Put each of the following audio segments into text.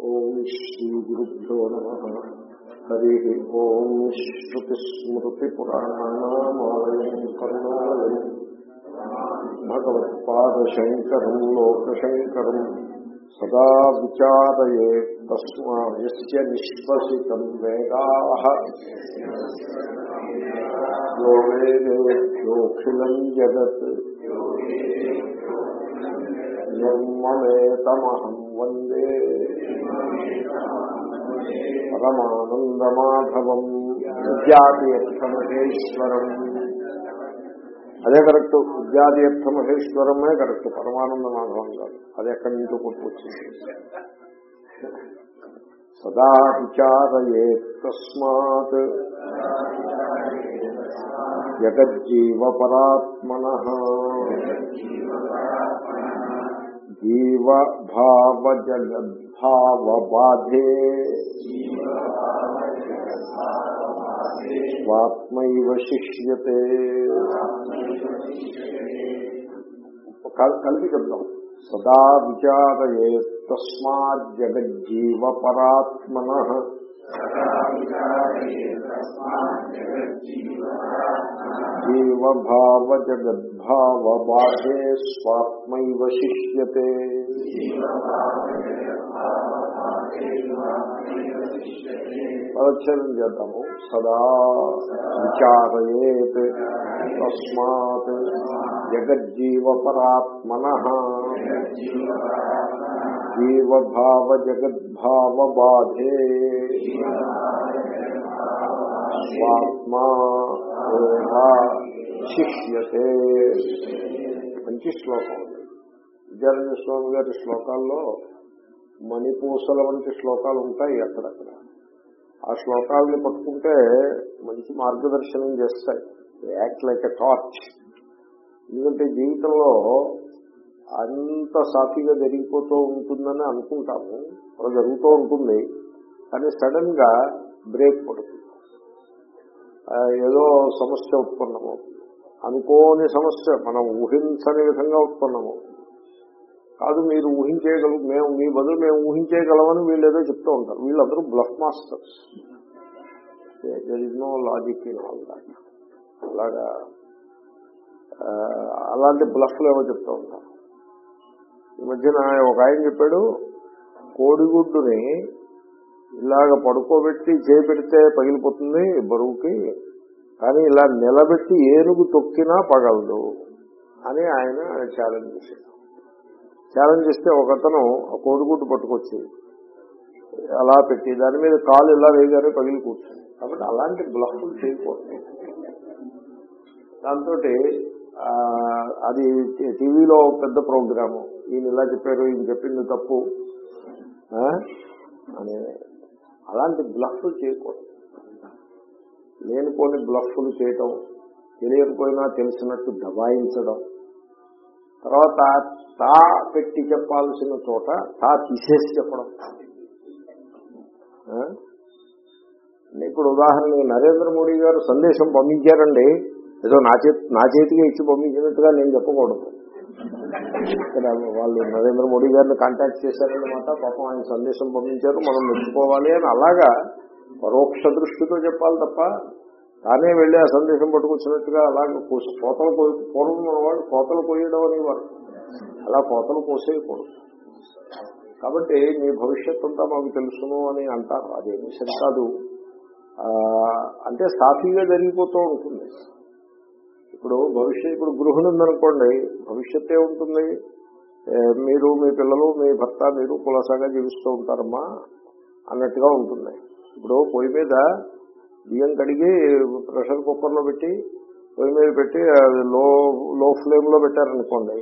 ఓం శ్రీ గురుభ్యో నమ. హరి ఓం శ్రుతిస్మృతిపురాణానామాలయం కరుణాలయం. భగవత్పాదశంకరం లోకశంకరం. సదా విచారయే తస్మా నిశ్వసితం వేదాః. యో జగత్. నిర్మలేతమహం వందే. పరమానందమాధవం విద్యాతీర్థమహేశ్వరం. అదే కరెక్ట్. విద్యాతీర్థ మహేశ్వరమే కరెక్ట్. పరమానంద మాధవం కాదు. అది ఎక్కడి నుంచో పుట్టుకొచ్చింది. సదా విచారయే తస్మాత్ జగజ్జీవపరాత్మన. జీవ భావ జగద్భావ బాధే స్వాత్మైవ శిష్యతే కలిపి చెప్తాం సదా విచారయే తస్మాత్ జగజ్జీవ పరాత్మన జీవభావ జగద్భావ బాధే స్వాత్మైవ శిష్యతే పరచ్ఛేదం చేద్దాము సదా విచారయేత్ తస్మాత్ జగజ్జీవపరాత్మన జీవభావ జగద్భావ బాధే స్వాత్మా శిష్యతే మంచి శ్లోకం. విద్యారణ్య స్వామి గారి శ్లోకాల్లో మణిపూసల వంటి శ్లోకాలు ఉంటాయి అక్కడక్కడ. ఆ శ్లోకాలని పట్టుకుంటే మంచి మార్గదర్శనం చేస్తాయి. యాక్ట్ లైక్ ఎ టార్చ్ ఎందుకంటే జీవితంలో అంత సాఫీగా జరిగిపోతూ ఉంటుందని అనుకుంటాము. అలా జరుగుతూ ఉంటుంది. కానీ సడన్గా బ్రేక్ పడుతుంది. ఏదో సమస్య ఉత్పన్నమవుతుంది అనుకోని సమస్య మనం ఊహించని విధంగా ఉత్పన్నమవుతుంది కాదు మీరు ఊహించేయగల మేము మీ బదులు మేము ఊహించేయగలమని వీళ్ళు ఏదో చెప్తూ ఉంటారు. వీళ్ళందరూ బ్లఫ్ మాస్టర్స్. ఎన్నో లాజిక్ అలాగా అలాంటి బ్లఫ్లు ఏమో చెప్తూ ఉంటారు. ఈ మధ్యన ఒక ఆయన చెప్పాడు కోడిగుడ్డుని ఇలాగ పడుకోబెట్టి చేపెడితే పగిలిపోతుంది బరువుకి కానీ ఇలా నిలబెట్టి ఏనుగు తొక్కినా పగలదు అని ఆయన ఛాలెంజ్ చేశాడు. ఛాలెంజ్ చేస్తే ఒకతను ఆ కోడిగుడ్డు పట్టుకొచ్చి అలా పెట్టి దాని మీద కాలు ఇలా వేయగానే పగిలి కూర్చుంది. కాబట్టి అలాంటి బ్లఫ్లు చేయకూడదు. దాంతో అది టీవీలో పెద్ద ప్రోగ్రాము. ఈయన ఇలా చెప్పారు ఈయన చెప్పింది తప్పు. అని అలాంటి బ్లఫ్లు చేయకూడదు. లేనిపోని బ్లఫ్లు చేయటం తెలియకపోయినా తెలిసినట్టు దబాయించడం. తర్వాత తా పెట్టి చెప్పాల్సిన చోట తా తీసేసి చెప్పడం. ఇప్పుడు ఉదాహరణకి నరేంద్ర మోడీ గారు సందేశం పంపించారండి. ఏదో నా చేతి నా చేతికి ఇచ్చి పంపించినట్టుగా నేను చెప్పకూడదు. ఇక్కడ వాళ్ళు నరేంద్ర మోడీ గారిని కాంటాక్ట్ చేశారన్నమాట. పాపం ఆయన సందేశం పంపించారు. మనం మెచ్చుకోవాలి అని అలాగా పరోక్ష దృష్టితో చెప్పాలి తప్ప తానే వెళ్ళి ఆ సందేశం పట్టుకొచ్చినట్టుగా అలాగే కోతలు పూర్వం మన వాళ్ళు కోతలు కోయడం అనేవారు. అలా కోతలు కోసేయకూడదు. కాబట్టి మీ భవిష్యత్ అంతా మాకు తెలుసును అని అంటారు. అదేమి సరికాదు అంటే సాఫీగా జరిగిపోతూ ఉంటుంది. ఇప్పుడు భవిష్యత్ ఇప్పుడు గృహిణి ఉందనుకోండి భవిష్యత్తే ఉంటుంది. మీరు మీ పిల్లలు మీ భర్త మీరు కులసాగా జీవిస్తూ ఉంటారమ్మా అన్నట్టుగా ఉంటుంది. ఇప్పుడు పొయ్యి మీద బియ్యం కడిగి ప్రెషర్ కుక్కర్లో పెట్టి పొయ్యి మీద పెట్టి లో లో ఫ్లేమ్లో పెట్టారనుకోండి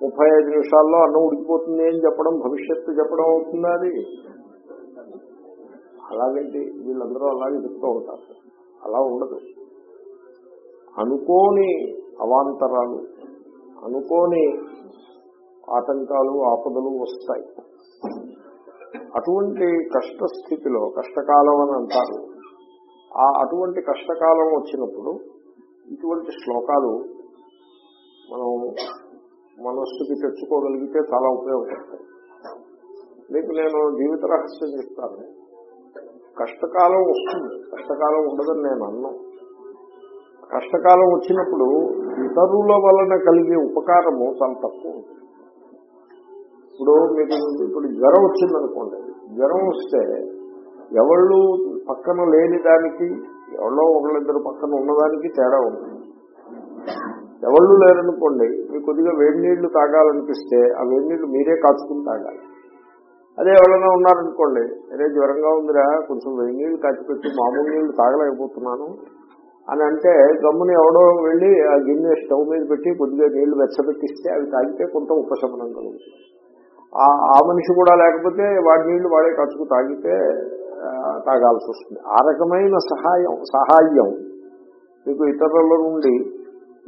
ముప్పై ఐదు నిమిషాల్లో అన్నం ఉడికిపోతుంది అని చెప్పడం భవిష్యత్తు చెప్పడం అవుతుందా అది? అలాగంటే వీళ్ళందరూ అలాగే చెప్తూ ఉంటారు. అలా ఉండదు. అనుకోని అవాంతరాలు అనుకోని ఆటంకాలు ఆపదలు వస్తాయి. అటువంటి కష్ట స్థితిలో కష్టకాలం అని అంటారు ఆ అటువంటి కష్టకాలం వచ్చినప్పుడు ఇటువంటి శ్లోకాలు మనం మనస్సుకి తెచ్చుకోగలిగితే చాలా ఉపయోగపడతాయి. మీకు నేను జీవిత రహస్యం చెప్తాను. కష్టకాలం వస్తుంది. కష్టకాలం ఉండదని నేను అన్నాను కష్టకాలం వచ్చినప్పుడు ఇతరుల వలన కలిగే ఉపకారము చాలా తక్కువ ఉంటుంది. ఇప్పుడు మీకు ఇప్పుడు జ్వరం వచ్చిందనుకోండి. జ్వరం వస్తే ఎవళ్ళు పక్కన లేని దానికి ఎవరో ఒకళ్ళిద్దరు పక్కన ఉన్నదానికి తేడా ఉంటుంది. ఎవళ్ళు లేరనుకోండి మీకు కొద్దిగా వేడి నీళ్ళు తాగాలనిపిస్తే ఆ వేడి నీళ్ళు మీరే కాచుకుని తాగాలి. అదే ఎవరైనా ఉన్నారనుకోండి అరే జ్వరంగా ఉందిరా కొంచెం వేడి నీళ్ళు కాచిపెట్టి మామూలు నీళ్ళు తాగలేకపోతున్నాను అని అంటే గమ్ముని ఎవడో వెళ్ళి ఆ గిన్నె స్టవ్ మీద పెట్టి కొద్దిగా నీళ్ళు వెచ్చబెట్టిస్తే అవి తాగితే కొంత ఉపశమనం కలుగుతుంది. ఆ ఆ మనిషి కూడా లేకపోతే వాడి నీళ్ళు వాడే ఖర్చుకు తాగితే తాగాల్సి వస్తుంది. ఆ రకమైన సహాయం సహాయం మీకు ఇతరుల నుండి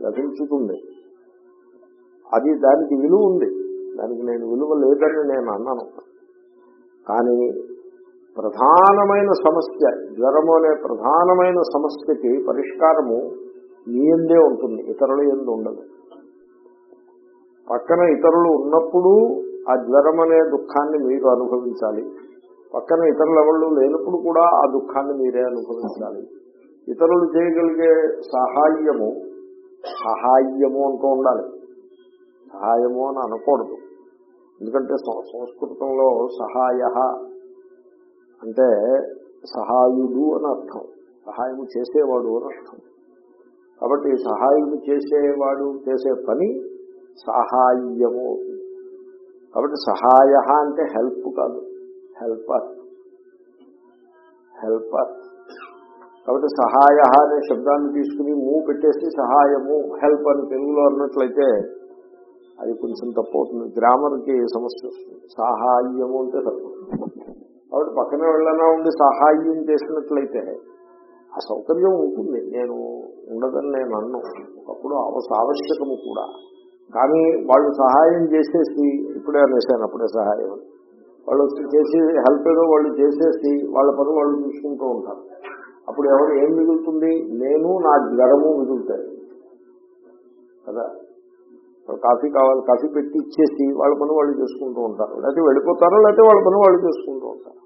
లభించుతుంది. అది దానికి విలువ ఉంది. దానికి నేను విలువ లేదని నేను అన్నాను. కానీ ప్రధానమైన సమస్య జ్వరము అనే ప్రధానమైన సమస్యకి పరిష్కారము మీ ఎందే ఉంటుంది ఇతరుల ఎందు ఉండదు. పక్కన ఇతరులు ఉన్నప్పుడు ఆ జ్వరం అనే దుఃఖాన్ని మీరు అనుభవించాలి. పక్కన ఇతరుల ఎవరు లేనప్పుడు కూడా ఆ దుఃఖాన్ని మీరే అనుభవించాలి. ఇతరులు చేయగలిగే సహాయము సహాయము అంటూ ఉండాలి. సహాయము అని అనకూడదు. ఎందుకంటే సంస్కృతంలో సహాయ అంటే సహాయుడు అని అర్థం. సహాయము చేసేవాడు అని అర్థం. కాబట్టి సహాయుడు చేసేవాడు చేసే పని సహాయము. అవుతుంది కాబట్టి సహాయ అంటే హెల్ప్ కాదు. హెల్పర్ హెల్పర్ కాబట్టి సహాయ అనే శబ్దాన్ని తీసుకుని మూ పెట్టేసి సహాయము హెల్ప్ అని తెలుగులో అన్నట్లయితే అది కొంచెం తప్పు అవుతుంది. గ్రామర్కి సమస్య వస్తుంది. సహాయము అంటే తప్పు. కాబట్టి పక్కన వెళ్ళనా ఉండి సహాయం చేసినట్లయితే ఆ సౌకర్యం ఉంటుంది. నేను ఉండదని నేను అన్ను. ఒకప్పుడు ఆవశ్యకము కూడా. కానీ వాళ్ళు సహాయం చేసేసి ఇప్పుడే అనేసాను అప్పుడే సహాయం వాళ్ళు చేసి హెల్ప్ ఏదో వాళ్ళు చేసేసి వాళ్ళ పని వాళ్ళు చూసుకుంటూ ఉంటారు. అప్పుడు ఎవరు ఏం మిగులుతుంది? నేను నా జ్వరము మిగులుతాయి. కదా? కాఫీ కావాలి కాఫీ పెట్టి ఇచ్చేసి వాళ్ళ పని వాళ్ళు చేసుకుంటూ ఉంటారు. లేకపోతే వెళ్ళిపోతారో లేకపోతే వాళ్ళ పని వాళ్ళు చేసుకుంటూ ఉంటారు.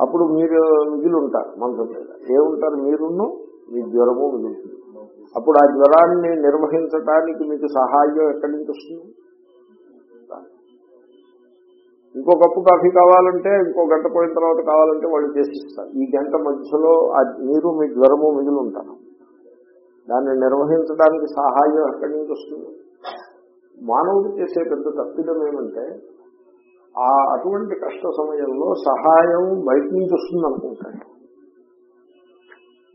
అప్పుడు మీరు మిగిలింటారు మనసు మీద. ఏముంటారు? మీరున్ను మీ జ్వరము మిగులుతుంది. అప్పుడు ఆ జ్వరాన్ని నిర్వహించడానికి మీకు సహాయం ఎక్కడి నుంచి వస్తుంది? ఇంకో కప్పు కాఫీ కావాలంటే ఇంకో గంట పోయిన తర్వాత కావాలంటే వాళ్ళు చేసిస్తారు. ఈ గంట మధ్యలో ఆ మీరు మీ జ్వరము మిగిలి ఉంటారు దాన్ని నిర్వహించడానికి సహాయం ఎక్కడి నుంచి వస్తుంది? మానవుడు చేసే పెద్ద తప్పిదం ఏమంటే ఆ అటువంటి కష్ట సమయంలో సహాయం బయట నుంచి వస్తుంది అనుకుంటాడు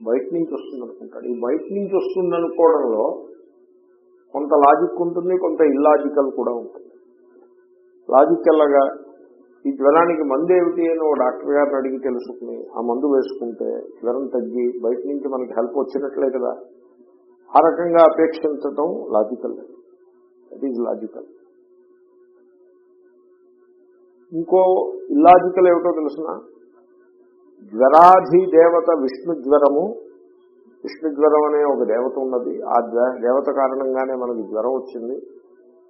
బయట నుంచి వస్తుంది అనుకుంటాడు ఈ బయట నుంచి వస్తుంది అనుకోవడంలో కొంత లాజిక్ ఉంటుంది కొంత ఇల్లాజికల్ కూడా ఉంటుంది. లాజిక్ ఎలాగా? ఈ జ్వరానికి మందు ఏమిటి అని ఓ డాక్టర్ గారిని అడిగి తెలుసుకుని ఆ మందు వేసుకుంటే జ్వరం తగ్గి బయట నుంచి మనకి హెల్ప్ వచ్చినట్లే కదా. ఆ రకంగా అపేక్షించటం లాజికల్ దట్ ఈజ్ లాజికల్ ఇంకో ఇల్లాజికల్ ఏమిటో తెలుసిన? జ్వరాధి దేవత విష్ణు జ్వరము. విష్ణు జ్వరం అనే ఒక దేవత ఉన్నది. ఆ దేవత కారణంగానే మనకి జ్వరం వచ్చింది.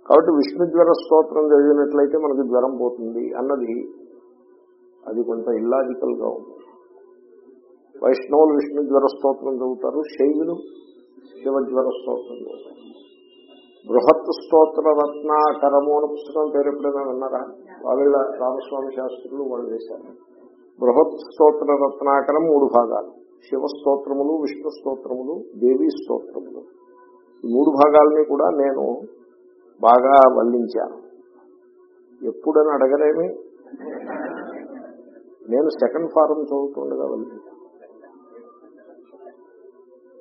కాబట్టి విష్ణు జ్వర స్తోత్రం చదివినట్లయితే మనకి జ్వరం పోతుంది అన్నది అది కొంత ఇల్లాజికల్గా ఉంది. వైష్ణవులు విష్ణు జ్వర స్తోత్రం చదువుతారు. శైవులు శివ జ్వర స్తోత్రం చదువుతారు. బృహత్ స్తోత్ర రత్నాకరము అనే పుస్తకం పేరు ఎప్పుడైనా విన్నారా? వాళ్ళ రామస్వామి శాస్త్రులు వాళ్ళు చేశారు. బృహత్ స్తోత్ర రత్నాకరం మూడు భాగాలు. శివ స్తోత్రములు విష్ణు స్తోత్రములు దేవీ స్తోత్రములు. ఈ మూడు భాగాలని కూడా నేను బాగా వల్లించాను. ఎప్పుడని అడగలేమి? నేను సెకండ్ ఫారం చదువుతుండగా వల్లించాను.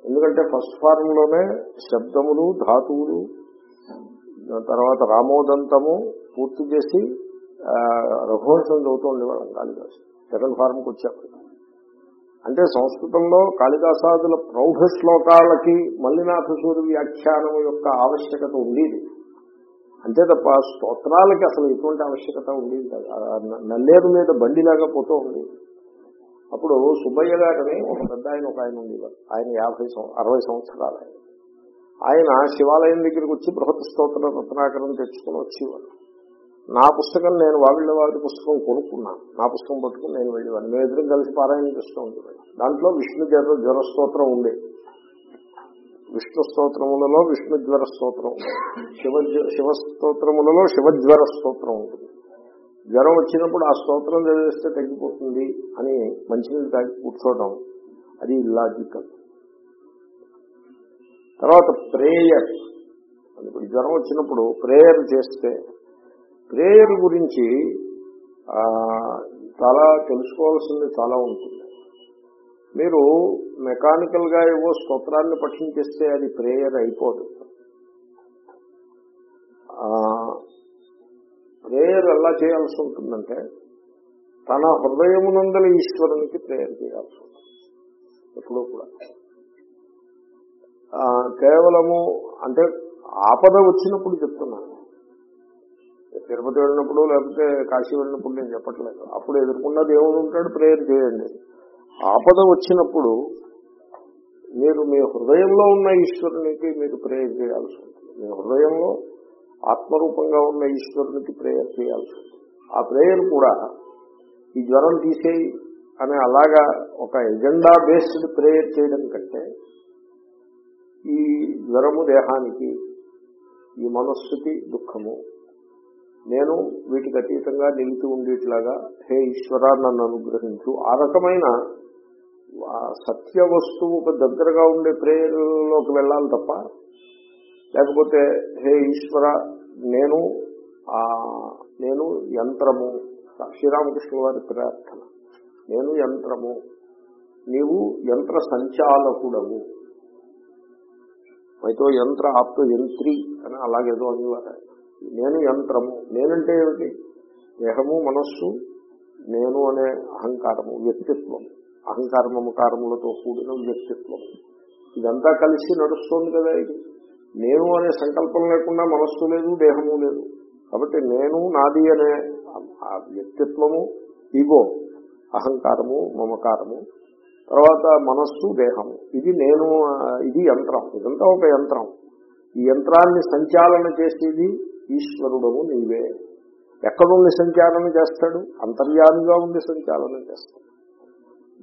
ఎందుకంటే ఫస్ట్ ఫారంలోనే శబ్దములు ధాతువులు తర్వాత రామోదంతము పూర్తి చేసి రఘువంశం చదువుతూ ఉండేవాళ్ళం కాళిదాసు. సెకండ్ ఫార్మ్కి వచ్చాము అంటే సంస్కృతంలో కాళిదాసాదుల ప్రౌఢ శ్లోకాలకి మల్లినాథ సూర్య వ్యాఖ్యానం యొక్క ఆవశ్యకత ఉండేది. అంతే తప్ప స్తోత్రాలకి అసలు ఎటువంటి ఆవశ్యకత ఉండేది నల్లేరు మీద బండిలాగా పోతూ ఉండేది. అప్పుడు సుబ్బయ్య గారని ఒక పెద్ద ఆయన ఒక ఆయన ఉండేవారు. ఆయన యాభై అరవై సంవత్సరాలు ఆయన. ఆయన శివాలయం దగ్గరికి వచ్చి బృహత్ స్తోత్ర రత్నాకరం తెచ్చుకొని వచ్చేవాడు నా పుస్తకం నేను వాళ్ళ వారి పుస్తకం కొనుక్కున్నాను. నా పుస్తకం పట్టుకుని నేను వెళ్ళేవాడిని. మేము ఇద్దరం కలిసి పారాయణ చేస్తూ ఉంటుంది దాంట్లో విష్ణు జ్వర జ్వర స్తోత్రం ఉండే. విష్ణు స్తోత్రములలో విష్ణు జ్వర స్తోత్రం ఉంది శివ శివ స్తోత్రములలో శివజ్వర స్తోత్రం ఉంటుంది. జ్వరం వచ్చినప్పుడు ఆ స్తోత్రం చదివేస్తే తగ్గిపోతుంది అని మంచినీళ్ళు తాగి కూర్చోవడం అది ఇల్లాజికల్ తర్వాత ప్రేయర్. ఇప్పుడు జ్వరం వచ్చినప్పుడు ప్రేయర్ చేస్తే ప్రేయర్ గురించి చాలా తెలుసుకోవాల్సింది చాలా ఉంటుంది. మీరు మెకానికల్గా ఏవో స్తోత్రాన్ని పఠించేస్తే అది ప్రేయర్ అయిపోదు. ప్రేయర్ ఎలా చేయాల్సి ఉంటుందంటే తన హృదయమునందల ఈశ్వరునికి ప్రేయర్ చేయాల్సి ఉంటుంది. ఎప్పుడూ కూడా. కేవలము అంటే ఆపద వచ్చినప్పుడు చెప్తున్నాను తిరుపతి వెళ్ళినప్పుడు లేకపోతే కాశీ వెళ్ళినప్పుడు నేను చెప్పట్లేదు. అప్పుడు ఎదుర్కొన్న దేవుడు ఉంటాడు ప్రేయర్ చేయండి. ఆపద వచ్చినప్పుడు మీరు మీ హృదయంలో ఉన్న ఈశ్వరునికి మీరు ప్రేయర్ చేయాల్సి ఉంటుంది. మీ హృదయంలో ఆత్మరూపంగా ఉన్న ఈశ్వరునికి ప్రేయర్ చేయాల్సి ఉంటుంది. ఆ ప్రేయర్ కూడా ఈ జ్వరం తీసేయి అనే అలాగా ఒక ఎజెండా బేస్డ్ ప్రేయర్ చేయడం కంటే ఈ జ్వరము దేహానికి ఈ మనస్సుకి దుఃఖము. నేను వీటికి అతీతంగా నిలిచి ఉండేట్లాగా హే ఈశ్వర నన్ను అనుగ్రహించు. ఆ రకమైన ఆ సత్య వస్తువుకు దగ్గరగా ఉండే ప్రేయర్లోకి వెళ్ళాలి తప్ప లేకపోతే హే ఈశ్వర నేను నేను యంత్రము. శ్రీరామకృష్ణ వారి ప్రార్థన. నేను యంత్రము. నీవు యంత్ర సంచాలకుడవు. మైతో యంత్ర ఆప్తో యంత్రి అని అలాగేదో అనేవారు నేను యంత్రము. నేనంటే ఏమిటి? దేహము మనస్సు నేను అనే అహంకారము వ్యక్తిత్వం. అహంకార మమకారములతో కూడిన వ్యక్తిత్వం. ఇదంతా కలిసి నడుస్తోంది కదా ఇది. నేను అనే సంకల్పం లేకుండా మనస్సు లేదు దేహము లేదు. కాబట్టి నేను నాది అనే వ్యక్తిత్వము ఇగో అహంకారము మమకారము తర్వాత మనస్సు దేహము ఇది నేను ఇది యంత్రం. ఇదంతా ఒక యంత్రం. ఈ యంత్రాన్ని సంచాలన చేసేది ఈశ్వరుడము నీవే. ఎక్కడుండి సంచాలన చేస్తాడు? అంతర్యామిగా ఉండి సంచాలన చేస్తాడు.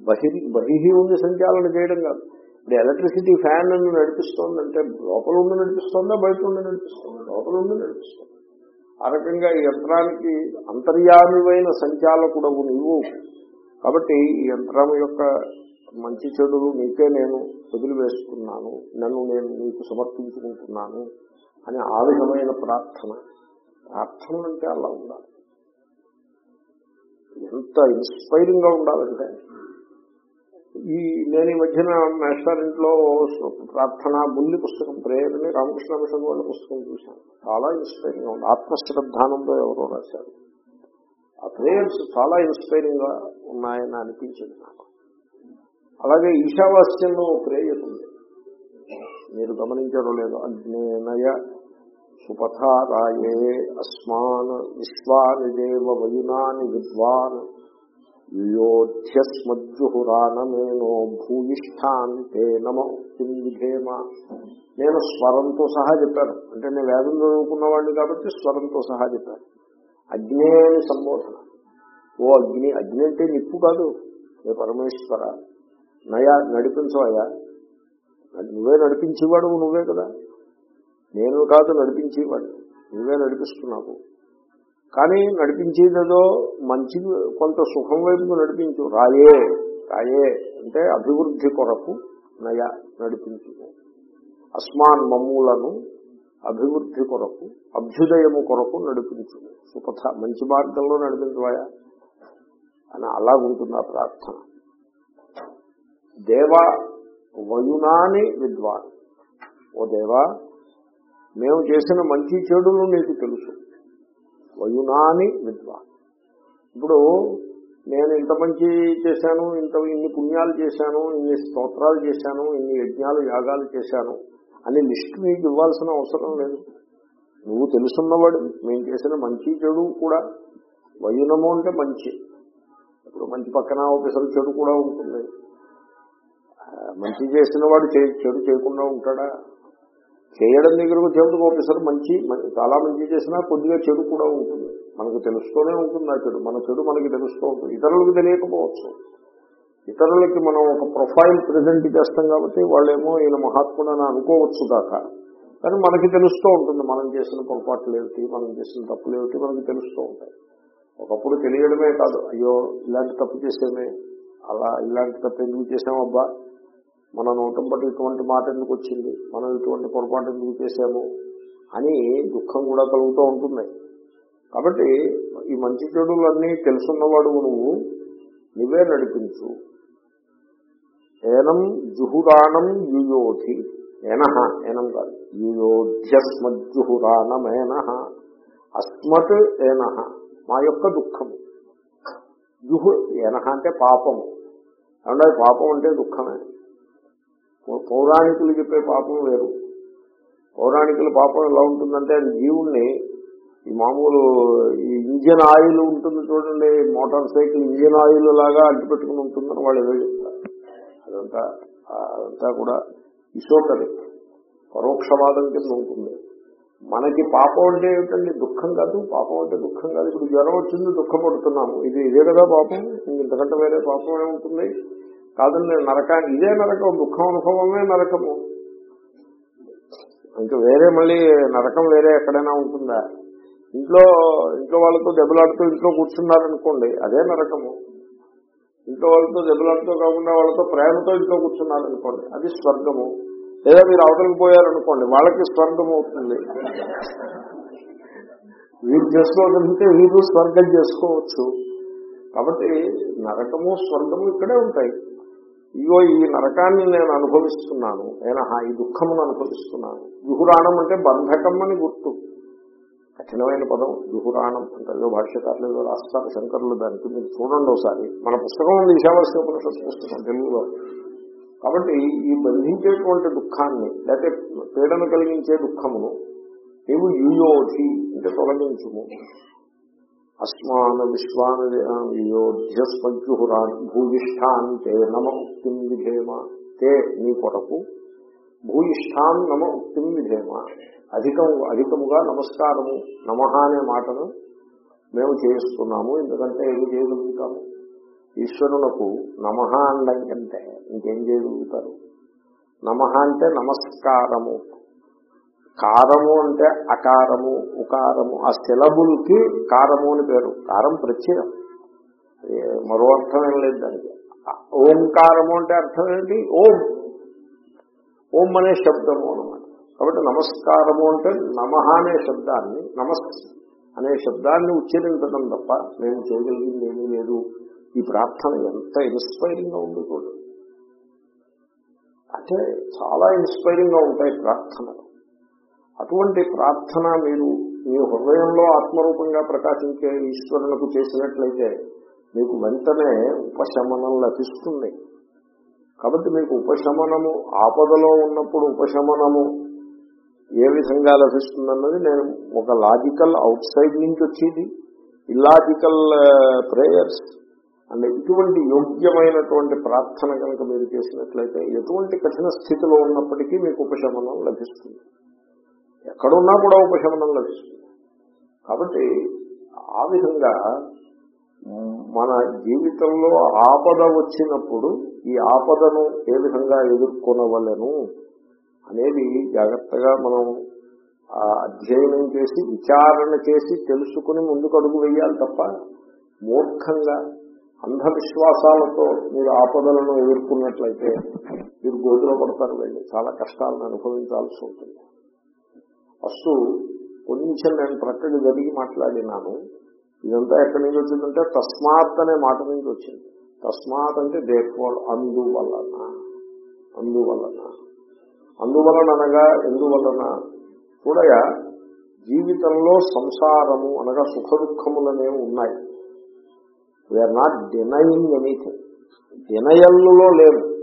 బహి బహిహి ఉండి సంచాలన చేయడం కాదు. ఇప్పుడు ఎలక్ట్రిసిటీ ఫ్యాన్ను నడిపిస్తోందంటే లోపల ఉండి నడిపిస్తోందా? బయట ఉండి నడిపిస్తుంది? లోపల ఉండి నడిపిస్తుంది? ఆ రకంగా ఈ యంత్రానికి అంతర్యామివైన సంచాలకుడవు నీవు. కాబట్టి ఈ యంత్రం యొక్క మంచి చెడులు నీకే నేను వదిలివేసుకున్నాను. నన్ను నేను నీకు సమర్పించుకుంటున్నాను అని ఆ విధమైన ప్రార్థన. ప్రార్థన అంటే అలా ఉండాలి. ఎంత ఇన్స్పైరింగ్గా ఉండాలంటే. ఈ నేను ఈ మధ్యన రెస్టారెంట్లో ప్రార్థన బుల్లి పుస్తకం ప్రేయర్ని రామకృష్ణ మిషన్ వాళ్ళ పుస్తకం చూశాను. చాలా ఇన్స్పైరింగ్గా ఉంది. ఆత్మశ్రద్ధానంలో ఎవరో రాశారు. ఆ ప్రేయర్స్ చాలా ఇన్స్పైరింగ్గా ఉన్నాయని అనిపించింది నాకు. అలాగే ఈశావాస్యంలో ప్రేయర్ ఉంది మీరు గమనించారో లేదో. అగ్నేనయ సుపథారాయే అస్మాన్ విశ్వాని దేవ వయునాని విద్వాన్ యోధ్యస్మజ్జుహురానమేనో భూయిష్టాన్ తే నమ విధేమ నేను స్వరంతో సహా చెప్పాను. అంటే నేను వేదం చదువుకున్నవాడిని కాబట్టి స్వరంతో సహా చెప్పాను. అగ్నే సంబోధన. ఓ అగ్ని అగ్ని అంటే నిప్పు కాదు. ఏ పరమేశ్వర నయా నడిపించవయ్యా. నువ్వే నడిపించేవాడు నువ్వే కదా. నేను కాదు నడిపించేవాడు. నువ్వే నడిపిస్తున్నావు. కానీ నడిపించేదేదో మంచి కొంత సుఖం వైపు నడిపించు. రాయే రాయే అంటే అభివృద్ధి కొరకు నయ నడిపించు అస్మాన్ మమ్ములను అభివృద్ధి కొరకు అభ్యుదయము కొరకు నడిపించు సుపథ మంచి మార్గంలో నడిపించవాయా అని అలాగుంటుంది ఆ ప్రార్థన. దేవ వయునాని విద్వాన్. ఓ దేవా మేము చేసిన మంచి చెడులు నీకు తెలుసు. వయునాని విద్వాన్. ఇప్పుడు నేను ఇంత మంచి చేశాను ఇంత ఇన్ని పుణ్యాలు చేశాను ఇన్ని స్తోత్రాలు చేశాను ఇన్ని యజ్ఞాలు యాగాలు చేశాను అని లిస్టు నీకు ఇవ్వాల్సిన అవసరం లేదు. నువ్వు తెలుసున్నవాడు మేము చేసిన మంచి చెడు కూడా వయునము అంటే మంచి. ఇప్పుడు మంచి పక్కన ఒకసారి చెడు కూడా ఉంటుంది. మంచి చేసిన వాడు చే- చెడు చేయకుండా ఉంటాడా? చేయడం దగ్గరకు చెడు ఒకసారి మంచి చాలా మంచి చేసినా కొద్దిగా చెడు కూడా ఉంటుంది. మనకు తెలుస్తూనే ఉంటుంది ఆ చెడు. మన చెడు మనకి తెలుస్తూ ఉంటుంది. ఇతరులకు తెలియకపోవచ్చు. ఇతరులకి మనం ఒక ప్రొఫైల్ ప్రజెంట్ చేస్తాం కాబట్టి వాళ్ళేమో ఈయన మహాత్ముడు అని అనుకోవచ్చు దాకా. కానీ మనకి తెలుస్తూ ఉంటుంది. మనం చేసిన పొరపాట్లు ఏమిటి? మనం చేసిన తప్పులు ఏమిటి? మనకి తెలుస్తూ ఉంటాయి. ఒకప్పుడు తెలియడమే కాదు. అయ్యో ఇలాంటి తప్పు చేసేమే. అలా ఇలాంటి తప్పు ఎందుకు చేసామబ్బా మన నోటం బట్టి ఇటువంటి మాట ఎందుకు వచ్చింది? మనం ఇటువంటి పొరపాటు ఎందుకు చేశాము? అని దుఃఖం కూడా కలుగుతూ ఉంటుంది. కాబట్టి ఈ మంచి చెడులన్నీ తెలుసున్నవాడు నువ్వు నువ్వే నడిపించు. ఏనం జుహురాణం యుయోధి. ఏనహ ఏనం కాదు. యుయోధ్యస్మజ్జుహురాణమేన అస్మత్ ఏనహ. మా యొక్క దుఃఖము జుహు ఏనహ అంటే పాపము. అంటే పాపం అంటే దుఃఖమే. పౌరాణికులు చెప్పే పాపం వేరు. పౌరాణికుల పాపం ఎలా ఉంటుందంటే అది జీవుణ్ణి ఈ మామూలు ఈ ఇంజిన్ ఆయిల్ ఉంటుంది చూడండి మోటార్ సైకిల్ ఇంజిన్ ఆయిల్ లాగా అడ్డుపెట్టుకుని ఉంటుందని వాళ్ళు ఏదో చెప్తారు. అదంతా అదంతా కూడా ఇసోకది పరోక్షవాదం కింద ఉంటుంది. మనకి పాపం అంటే ఏమిటండి? దుఃఖం కాదు. పాపం అంటే దుఃఖం కాదు. ఇప్పుడు జ్వరం వచ్చింది దుఃఖపడుతున్నాము. ఇది ఇదే కదా పాపం? ఇంతకంటే వేరే పాపం ఏముంటుంది? కాదండి నరకాన్ని ఇదే నరకం దుఃఖం అనుభవమే నరకము. ఇంకా వేరే మళ్ళీ నరకం వేరే ఎక్కడైనా ఉంటుందా? ఇంట్లో ఇంట్లో వాళ్ళతో దెబ్బలాడుతూ ఇంట్లో కూర్చున్నారనుకోండి అదే నరకము. ఇంట్లో వాళ్ళతో దెబ్బలాడుతూ కాకుండా వాళ్ళతో ప్రేమతో ఇంట్లో కూర్చున్నారనుకోండి అది స్వర్గము. లేదా మీరు అవతలకు పోయారనుకోండి వాళ్ళకి స్వర్గం అవుతుంది. వీరు చేసుకోగలిగితే వీరు స్వర్గం చేసుకోవచ్చు. కాబట్టి నరకము స్వర్గము ఇక్కడే ఉంటాయి. ఇగో ఈ నరకాన్ని నేను అనుభవిస్తున్నాను. నేను ఈ దుఃఖమును అనుభవిస్తున్నాను. యుహురాణం అంటే బంధకం అని గుర్తు. కఠినమైన పదం. యుహురాణం అంటే ఏదో భాష్యకారులు ఏదో రాస్తారు శంకరులు దానికి మీరు చూడండి ఒకసారి. మన పుస్తకం ఉంది ఈశావాస్య ఉపనిషత్తు పుస్తకం తెలుగులో. కాబట్టి ఈ బంధించేటువంటి దుఃఖాన్ని లేకపోతే పీడన కలిగించే దుఃఖమును నీవు యుయోధి అంటే తొలగించుము. అస్మాన్ విశ్వాన్ యోధ్యస్మజ్జుహురాన్ భూయిష్టాన్ తే నమ ఉక్తిం విధేమ. తే నీ కొరకు. భూయిష్టాన్ నమ ఉక్తిం విధేమ. అధికం అధికముగా నమస్కారము నమ అనే మాటను మేము చేస్తున్నాము ఎందుకంటే ఏమి చేయగలుగుతాము? ఈశ్వరునకు నమ అనడం కంటే ఇంకేం చేయగలుగుతారు? నమ అంటే నమస్కారము. కారము అంటే అకారము ఉకారము. ఆ సిలబుల్కి కారము అని పేరు. కారం ప్రత్యయం. మరో అర్థం ఏం లేదు దానికి. ఓంకారము అంటే అర్థం ఏంటి? ఓం. ఓం అనే శబ్దము అనమాట కాబట్టి నమస్కారము అంటే నమ అనే శబ్దాన్ని నమస్ అనే శబ్దాన్ని ఉచ్చరించడం తప్ప నేను చేయగలిగింది ఏమీ లేదు. ఈ ప్రార్థన ఎంత ఇన్స్పైరింగ్గా ఉంది కూడా అంటే చాలా ఇన్స్పైరింగ్గా ఉంటాయి ప్రార్థనలు. అటువంటి ప్రార్థన మీరు మీ హృదయంలో ఆత్మరూపంగా ప్రకాశించే ఈశ్వరులకు చేసినట్లయితే మీకు వెంటనే ఉపశమనం లభిస్తుంది. కాబట్టి మీకు ఉపశమనము ఆపదలో ఉన్నప్పుడు ఉపశమనము ఏ విధంగా లభిస్తుందన్నది నేను ఒక లాజికల్ అవుట్ సైడ్ నుంచి వచ్చేది. ఇల్లాజికల్ ప్రేయర్స్ అండ్ ఇటువంటి యోగ్యమైనటువంటి ప్రార్థన కనుక మీరు చేసినట్లయితే ఎటువంటి కఠిన స్థితిలో ఉన్నప్పటికీ మీకు ఉపశమనం లభిస్తుంది. ఎక్కడున్నా కూడా ఉపశమనం లభిస్తుంది. కాబట్టి ఆ విధంగా మన జీవితంలో ఆపద వచ్చినప్పుడు ఈ ఆపదను ఏ విధంగా ఎదుర్కొనవలను అనేది జాగ్రత్తగా మనం అధ్యయనం చేసి విచారణ చేసి తెలుసుకుని ముందుకు అడుగు వేయాలి తప్ప మూర్ఖంగా అంధవిశ్వాసాలతో మీరు ఆపదలను ఎదుర్కొన్నట్లయితే మీరు గోతులో పడతారు వెళ్ళి. చాలా కష్టాలను అనుభవించాల్సి ఉంటుంది. ఫస్ట్ కొంచెం నేను ప్రక్కకి జరిగి మాట్లాడినాను. ఇదంతా ఎక్కడి నుంచి వచ్చిందంటే తస్మాత్ అనే మాట నుంచి వచ్చింది. తస్మాత్ అంటే దేఫోర్ అందువలన. అందువలన. అందువలన అనగా ఎందువలన? చూడగా జీవితంలో సంసారము అనగా సుఖ దుఃఖములనే ఉన్నాయి వీఆర్ నాట్ డినయింగ్ ఎనీథింగ్ డినయల్లో లేవు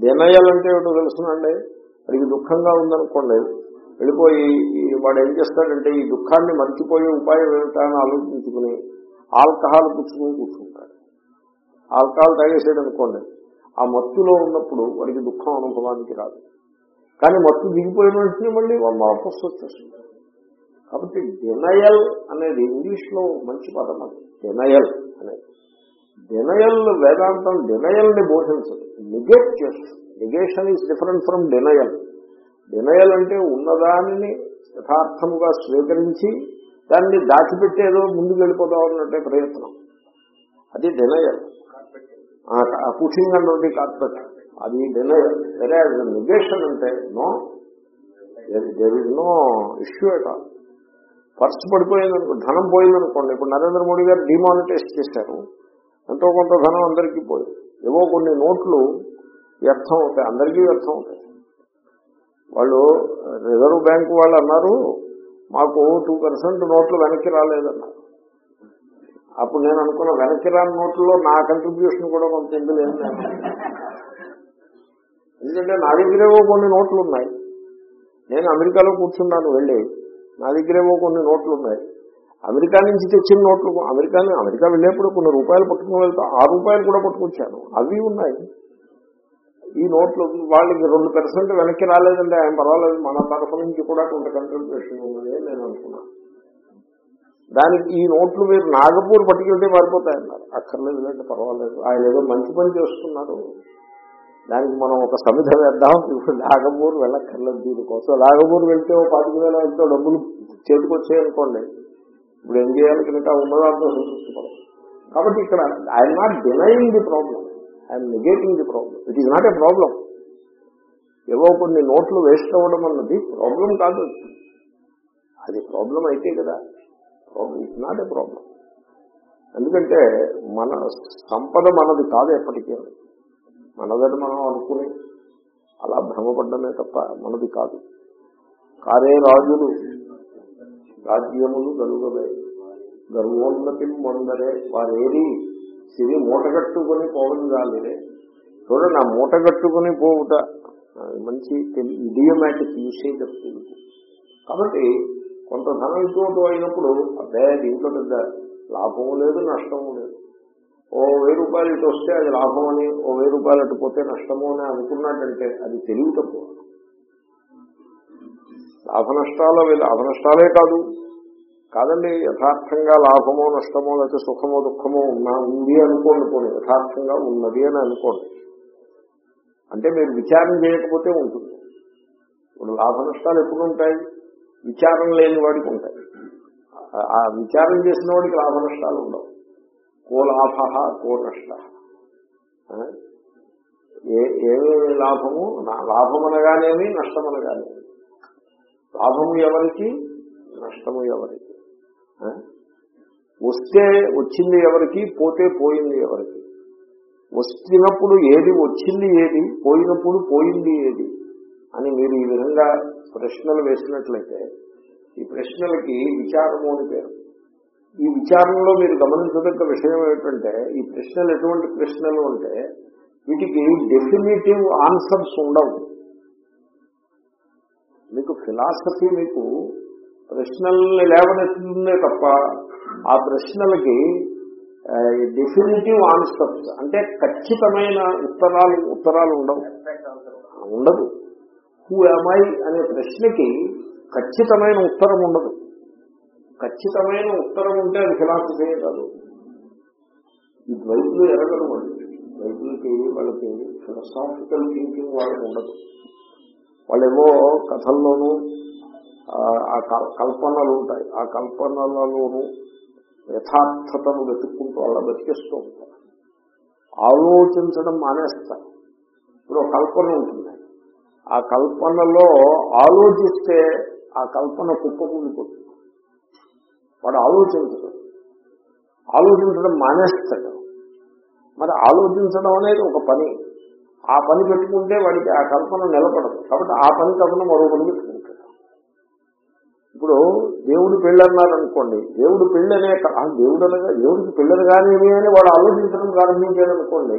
డినయల్ అంటే ఏమిటో తెలుసునండి? అది దుఃఖంగా ఉందనుకోండి. వెళ్ళిపోయి వాడు ఏం చేస్తాడంటే ఈ దుఃఖాన్ని మర్చిపోయే ఉపాయం ఏమిటా అని ఆలోచించుకుని ఆల్కహాల్ పుచ్చుకుని కూర్చుంటాడు. ఆల్కహాల్ తాగేసాడు అనుకోండి. ఆ మత్తులో ఉన్నప్పుడు వాడికి దుఃఖం అనుభవానికి రాదు. కానీ మత్తు దిగిపోయిన వెంటనే మళ్ళీ వాపస్ వచ్చేస్తుంది కాబట్టి డెనయల్ అనేది ఇంగ్లీష్లో మంచి పదం అది. డెనయల్ అనేది. డినయల్ వేదాంతం డినయల్ని బోధించదు. నిగేట్ చేస్తుంది. Negation is different from denial denial అంటే ఉన్నదానిని యథార్థముగా స్వీకరించి దాన్ని దాచిపెట్టేదో ముందుకు వెళ్ళిపోదాం అన్నట్టే ప్రయత్నం. అది డినయల్ పుషింగ్ అన్నది కార్పెట్. అది డినయల్ వేరే నిగేషన్ అంటే no there is no issue at all purse పడిపోయిందనుకో ధనం పోయిందనుకోండి ఇప్పుడు నరేంద్ర మోడీ గారు డిమానిటైజ్ చేశారు ఎంతో కొంత ధనం అందరికీ పోయింది. ఏవో కొన్ని నోట్లు వ్యర్థం అవుతాయి అందరికీ వ్యర్థం అవుతాయి. వాళ్ళు రిజర్వ్ బ్యాంక్ వాళ్ళు అన్నారు మాకు టూ పర్సెంట్ నోట్లు వెనక్కి రాలేదన్నారు. అప్పుడు నేను అనుకున్న వెనక్కి రాని నోట్లలో నా కంట్రిబ్యూషన్ కూడా కొంత ఎందులేదు ఎందుకంటే నా దగ్గరేవో కొన్ని నోట్లు ఉన్నాయి. నేను అమెరికాలో కూర్చున్నాను వెళ్ళి నా దగ్గరేవో కొన్ని నోట్లు ఉన్నాయి. అమెరికా నుంచి తెచ్చిన నోట్లు అమెరికా అమెరికా వెళ్ళేప్పుడు కొన్ని రూపాయలు పట్టుకుని వెళ్తా ఆ రూపాయలు కూడా పట్టుకొచ్చాను. అవి ఉన్నాయి. ఈ నోట్లు వాళ్ళకి రెండు పర్సెంట్ వెనక్కి రాలేదండి ఆయన పర్వాలేదు. మన తరఫు నుంచి కూడా కొంత కంట్రిబ్యూషన్ ఉన్నది నేను అనుకున్నాను దానికి ఈ నోట్లు మీరు నాగపూర్ పట్టుకెళ్తే మారిపోతాయన్నారు. అక్కర్లేదు లేదంటే పర్వాలేదు. ఆయన ఏదో మంచి పని చేస్తున్నారు. దానికి మనం ఒక సమిధ వేద్దాం. ఇప్పుడు నాగపూర్ వెళ్ళక్కర్లేదు దీనికోసం. నాగపూర్ వెళ్తే ఓ పాతిక వేల ఎంతో డబ్బులు చేతికి వచ్చాయనుకోండి ఇప్పుడు ఏం చేయాలి కనుక ఉన్నదాంతో సంతృప్తి పడదు. కాబట్టి ఇక్కడ I'm not denying the problem I'm negating the problem it is not a problem ఏవో కొన్ని నోట్లు వేస్ట్ అవ్వడం అన్నది ప్రాబ్లం కాదు. అది ప్రాబ్లం అయితే కదా. Problem it's not a problem ఎందుకంటే మన సంపద మనది కాదు ఎప్పటికీ. మనదని మనం అనుకుని అలా భ్రమపడ్డమే తప్ప మనది కాదు. కారే రాజులు రాజ్యములు గలుగవే గర్వోన్నతి మొందరే వారేది సిరి మూటగట్టుకుని పోవగాలిరే చూడండి ఆ మూటగట్టుకుని పోవుట మంచి ఇడియోమాటిక్ యూసేజ్ ఆఫ్ తెలుగు కాబట్టి కొంత ధనం ఇటువంటి అయినప్పుడు అదే దీంట్లో పెద్ద లాభము లేదు నష్టము లేదు. ఓ వెయ్యి రూపాయలు ఇటు వస్తే అది లాభం అని ఓ వెయ్యి రూపాయలు అటు పోతే నష్టము అని అనుకున్నట్టంటే అది తెలివి తప్పు లాభ నష్టాలు లాభ నష్టాలే కాదు. కాదండి యథార్థంగా లాభమో నష్టమో లేకపోతే సుఖమో దుఃఖమో ఉన్నా ఉంది అనుకోండి పోనీ యథార్థంగా ఉన్నది అని అనుకోండి. అంటే మీరు విచారం చేయకపోతే ఉంటుంది. ఇప్పుడు లాభ నష్టాలు ఎప్పుడు ఉంటాయి విచారం లేని వాడికి ఉంటాయి. ఆ విచారం చేసిన వాడికి లాభ నష్టాలు ఉండవు. కో లాభ కో నష్ట. ఏ ఏమేమి లాభము? లాభం అనగానేమి నష్టం అనగానేమి లాభము ఎవరికి? నష్టము ఎవరికి? వస్తే వచ్చింది ఎవరికి? పోతే పోయింది ఎవరికి? వస్తున్నప్పుడు ఏది వచ్చింది ఏది? పోయినప్పుడు పోయింది ఏది? అని మీరు ఈ విధంగా ప్రశ్నలు వేసినట్లయితే ఈ ప్రశ్నలకి విచారము అని పేరు. ఈ విచారంలో మీరు గమనించదగ్గ విషయం ఏమిటంటే ఈ ప్రశ్నలు ఎటువంటి ప్రశ్నలు అంటే వీటికి డెఫినేటివ్ ఆన్సర్స్ ఉండవు. మీకు ఫిలాసఫీ మీకు ప్రశ్నల్ని లేవనెత్తుందే తప్ప ఆ ప్రశ్నలకి డెఫినెటివ్ ఆన్సర్స్ అంటే ఖచ్చితమైన ఉత్తరాలు ఉత్తరాలు ఉండవు. ఉండదు. హూ అమై అనే ప్రశ్నకి ఖచ్చితమైన ఉత్తరం ఉండదు. ఖచ్చితమైన ఉత్తరం ఉంటే అది ఫిలాసఫీ కాదు. ఈ ద్వైతులు ఎరగరు వాళ్ళు. ద్వైతులకి వాళ్ళకి ఫిలసాఫికల్ థింకింగ్ వాళ్ళకి ఉండదు. వాళ్ళేమో కథల్లోనూ ఆ కల్పనలు ఉంటాయి. ఆ కల్పనలలోనూ యథార్థతను వెతుక్కుంటూ అలా బతికేస్తూ ఉంటారు. ఆలోచించడం మానేస్తారు. ఇప్పుడు కల్పన ఉంటుంది. ఆ కల్పనలో ఆలోచిస్తే ఆ కల్పన కుప్పకూలిపోతుంది వాడు ఆలోచించడం. ఆలోచించడం మానేస్తాడు. మరి ఆలోచించడం అనేది ఒక పని. ఆ పని పెట్టుకుంటే వాడికి ఆ కల్పన నిలబడదు. కాబట్టి ఆ పని కల్పన మరో పని ఇప్పుడు దేవుడు పెళ్ళి అన్నారనుకోండి దేవుడు పెళ్ళి అనే దేవుడు అనగా దేవుడికి పెళ్ళని కానీ అని వాడు ఆలోచించడం ప్రారంభించాడు అనుకోండి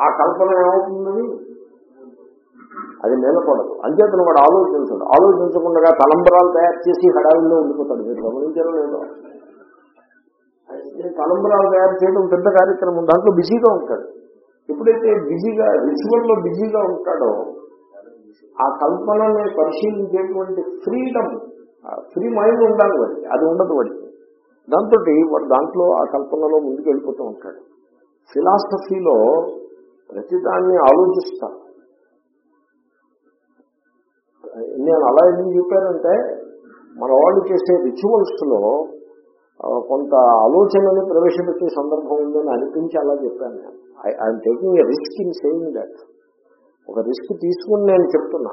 ఆ కల్పన ఏమవుతుంది అది నిలబడదు అంచేతను వాడు ఆలోచించడు. ఆలోచించకుండా తలంబరాలు తయారు చేసి హడావిల్లో ఉండిపోతాడు. మీరు గమనించడం లేదు? తలంబరాలు తయారు చేయడం పెద్ద కార్యక్రమం. దాంట్లో బిజీగా ఉంటాడు. ఎప్పుడైతే బిజీగా రిచువల్లో బిజీగా ఉంటాడో ఆ కల్పనని పరిశీలించేటువంటి ఫ్రీడమ్ ఫ్రీ మైండ్ ఉండాలి వాడికి అది ఉండదు వాడికి. దాంతో వాడు దాంట్లో ఆ కల్పనలో ముందుకు వెళ్ళిపోతూ ఉంటాడు. ఫిలాసఫీలో ప్రతిదాన్ని ఆలోచిస్తాను నేను అలా ఎందుకు చెప్పానంటే మన వాళ్ళు చేసే రిచువల్స్లో కొంత ఆలోచనని ప్రవేశపెట్టే సందర్భం ఉందని అనిపించి అలా చెప్పాను నేను. I'm taking a risk in saving that. ఒక రిస్క్ తీసుకుని నేను చెప్తున్నా.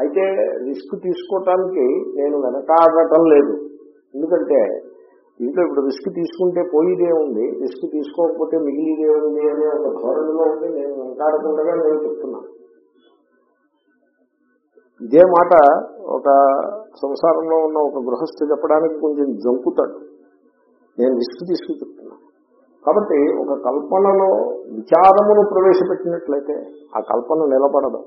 అయితే రిస్క్ తీసుకోవటానికి నేను వెనకాడటం లేదు. ఎందుకంటే ఇంట్లో ఇప్పుడు రిస్క్ తీసుకుంటే పోయిదే ఉంది. రిస్క్ తీసుకోకపోతే మిగిలిదే ఉంది అనే ఒక ధోరణిలో ఉంది నేను వెనకాడకుండా నేను చెప్తున్నాను ఇదే మాట ఒక సంసారంలో ఉన్న ఒక గృహస్థు చెప్పడానికి కొంచెం జంకుతాడు. నేను రిస్క్ తీసుకు కాబట్టి ఒక కల్పనలో విచారమును ప్రవేశపెట్టినట్లయితే ఆ కల్పన నిలబడదు.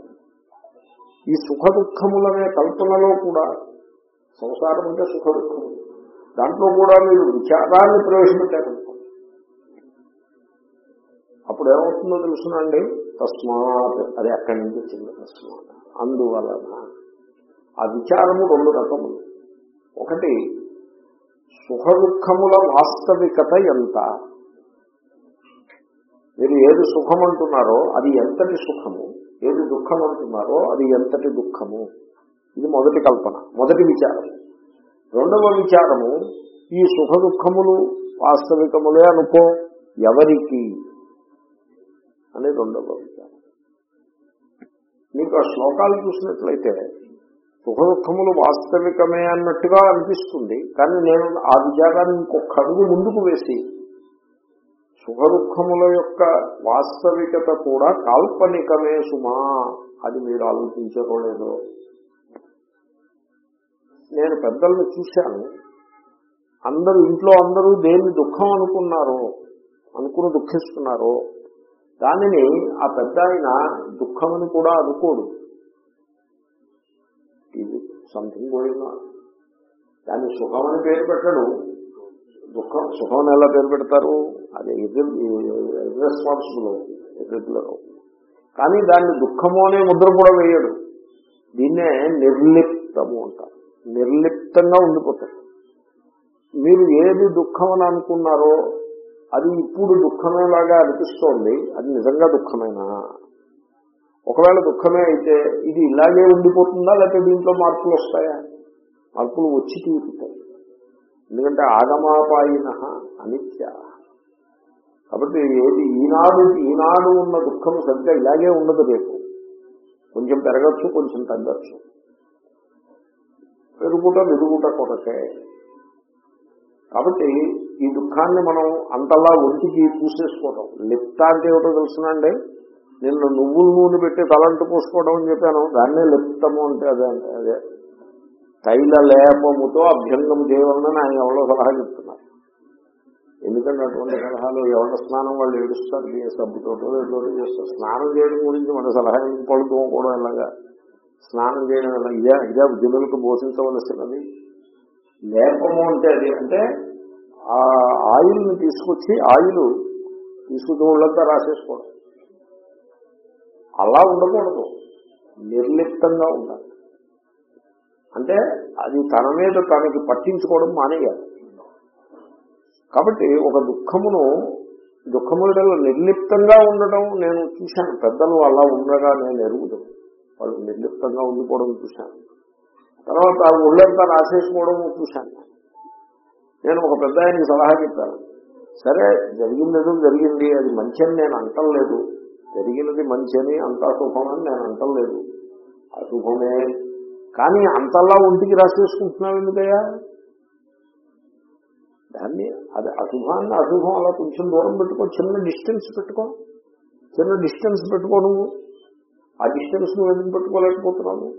ఈ సుఖ దుఃఖములనే కల్పనలో కూడా సంసారం అంటే సుఖ దుఃఖము దాంట్లో కూడా మీరు విచారాన్ని ప్రవేశపెట్టారు. అప్పుడు ఏమవుతుందో తెలుసునండి తస్మాత్ అది అక్కడి నుంచి వచ్చింది తస్మాత్. అందువలన ఆ విచారము రెండు రకములు. ఒకటి సుఖ దుఃఖముల వాస్తవికత ఎంత? మీరు ఏది సుఖం అంటున్నారో అది ఎంతటి సుఖము? ఏది దుఃఖం అంటున్నారో అది ఎంతటి దుఃఖము? ఇది మొదటి కల్పన మొదటి విచారం. రెండవ విచారము ఈ సుఖ దుఃఖములు వాస్తవికములే అనుకో ఎవరికి? అని రెండవ విచారం. మీకు ఆ శ్లోకాలు చూసినట్లయితే సుఖ దుఃఖములు వాస్తవికమే అన్నట్టుగా అనిపిస్తుంది కానీ నేను ఆ విచారాన్ని ఇంకొక అడుగు ముందుకు వేసి సుఖ దుఃఖముల యొక్క వాస్తవికత కూడా కాల్పనికమే సుమా అది మీరు ఆలోచించకూడదు. నేను పెద్దల్ని చూశాను. అందరూ ఇంట్లో అందరూ దేన్ని దుఃఖం అనుకున్నారో అనుకుని దుఃఖిస్తున్నారో దానిని ఆ పెద్ద ఆయన దుఃఖమని కూడా అనుకోడు. ఇది సంథింగ్ గోయింగ్ దాన్ని సుఖమని పేరు పెట్టడు. దుఃఖం సుఖం ఎలా పేరు పెడతారు? అది ఇర్రెస్పాన్సిబుల్ అవుతుంది కానీ దాన్ని దుఃఖము అనే ముద్ర కూడా వేయడు. దీన్నే నిర్లిప్తము అంటారు. నిర్లిప్తంగా ఉండిపోతాడు మీరు ఏది దుఃఖం అని అనుకున్నారో అది ఇప్పుడు దుఃఖమేలాగా అనిపిస్తోంది అది నిజంగా దుఃఖమేనా? ఒకవేళ దుఃఖమే అయితే ఇది ఇలాగే ఉండిపోతుందా లేకపోతే దీంట్లో మార్పులు వస్తాయా? మార్పులు వచ్చి తీరుతాయి. ఎందుకంటే ఆగమాపాయిన అనిత్య. కాబట్టి ఏది ఈనాడు ఈనాడు ఉన్న దుఃఖం సరిగ్గా ఇలాగే ఉండదు రేపు. కొంచెం పెరగచ్చు కొంచెం తగ్గచ్చు. పెరుగుట విరుగుట కొరకే. కాబట్టి ఈ దుఃఖాన్ని మనం అంతలా ఒంటికి పూసేసుకోవడం. లిప్త అంటే ఏమిటో తెలుసునండి నిన్ను నువ్వులు నూనె పెట్టి తలంటు పోసుకోవడం అని చెప్పాను. దాన్నే లిప్తము అంటే అదే అంటే అదే. తైల లేపముతో అభ్యంగం చేయవాలని ఆయన ఎవరో సలహా చెప్తున్నారు. ఎందుకంటే అటువంటి సలహాలు ఎవరి స్నానం వాళ్ళు ఏడుస్తారు సబ్బుతోటో ఎటువంటి చేస్తారు. స్నానం చేయడం గురించి మన సలహా ఎందుకు పడుకోకూడదు ఇలాగా స్నానం చేయడం ఇలా ఇదే ఇదే జనులకు బోధించవలసినది. లేపము అంటే అది అంటే ఆ ఆయిల్ని తీసుకొచ్చి ఆయిల్ తీసుకొచ్చి వాళ్ళంతా రాసేసుకోవడం. అలా ఉండకూడదు. నిర్లిప్తంగా ఉండాలి. అంటే అది తన మీద తనకి పట్టించుకోవడం మానేయాలి. కాబట్టి ఒక దుఃఖమును దుఃఖములలో నిర్లిప్తంగా ఉండడం నేను చూశాను. పెద్దలు అలా ఉండగా నేను ఎరుగుదు. వాళ్ళు నిర్లిప్తంగా ఉండిపోవడం చూశాను. తర్వాత ఒళ్ళంతా రాసేసుకోవడం చూశాను. నేను ఒక పెద్ద ఆయనకి సలహా చెప్పాను. సరే జరిగింది జరిగింది అది మంచి అని నేను అంటలేదు. జరిగినది మంచి అని అంతా అని నేను అంటలేదు. అశుభమే కానీ అంతలా ఒంటికి రాసేసుకుంటున్నావు ఎందుకయ్యా? దాన్ని అది అశుభాన్ని అశుభం అలా కొంచెం దూరం పెట్టుకో చిన్న డిస్టెన్స్ పెట్టుకో. చిన్న డిస్టెన్స్ పెట్టుకో నువ్వు. ఆ డిస్టెన్స్ నువ్వు ఎందుకు పెట్టుకోలేకపోతున్నావు?